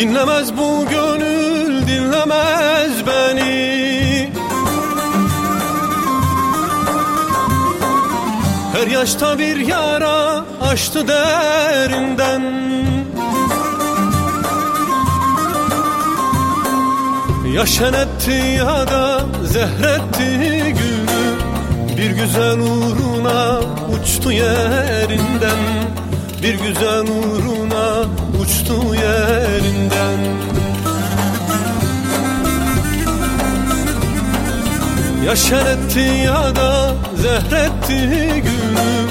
Dinlemez bu gönül dinlemez beni. Her yaşta bir yara açtı derinden. Yaşan etti ya da zehretti gülü. Bir güzel uğruna uçtu yerinden. Bir güzel uğruna uçtu yerinden. Yaşan etti ya da zehretti gülü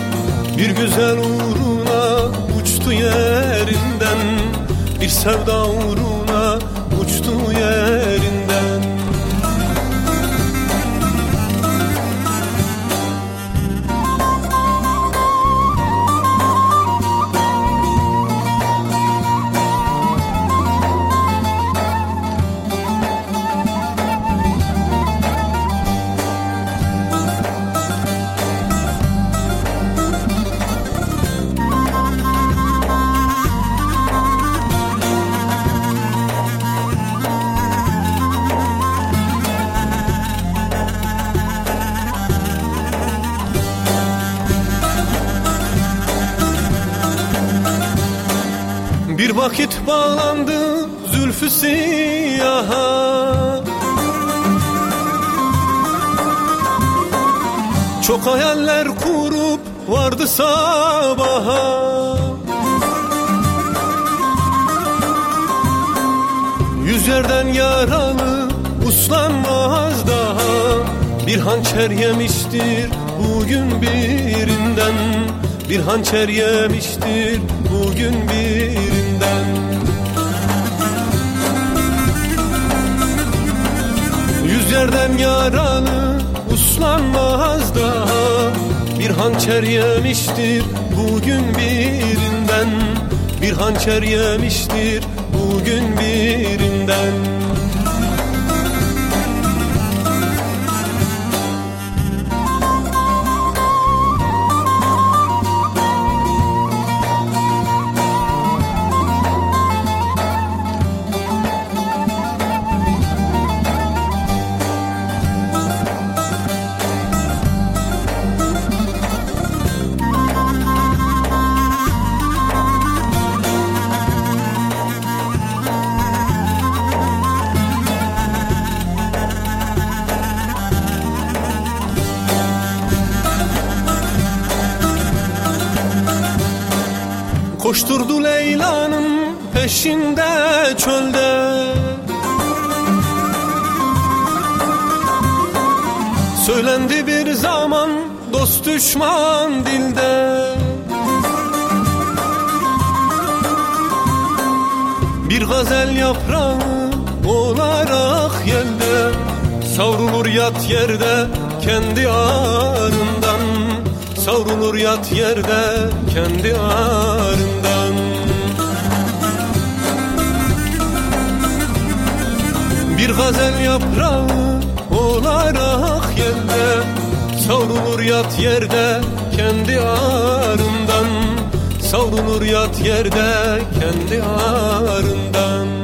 Bir güzel uğruna uçtu yerinden. Bir sevda uğruna uçtu yerinden Bir vakit bağlandı zülfü siyaha. Çok hayaller kurup vardı sabaha. Yüz yerden yaralı uslanmaz daha. Bir hançer yemiştir bugün birinden. Bir hançer yemiştir bugün birinden Yüz yerden yaralı uslanmaz daha. Bir hançer yemiştir bugün birinden. Bir hançer yemiştir bugün birinden Koşturdu Leyla'nın peşinde çölde. Söylendi bir zaman dost düşman dilde. Bir gazel yaprağı olarak yelde. Savrulur yat yerde kendi ağrından. Savrulur yat yerde kendi ağrından. Bir gazel yaprağı olarak yerde Savrulur yat yerde kendi ağrından. Savrulur yat yerde kendi ağrından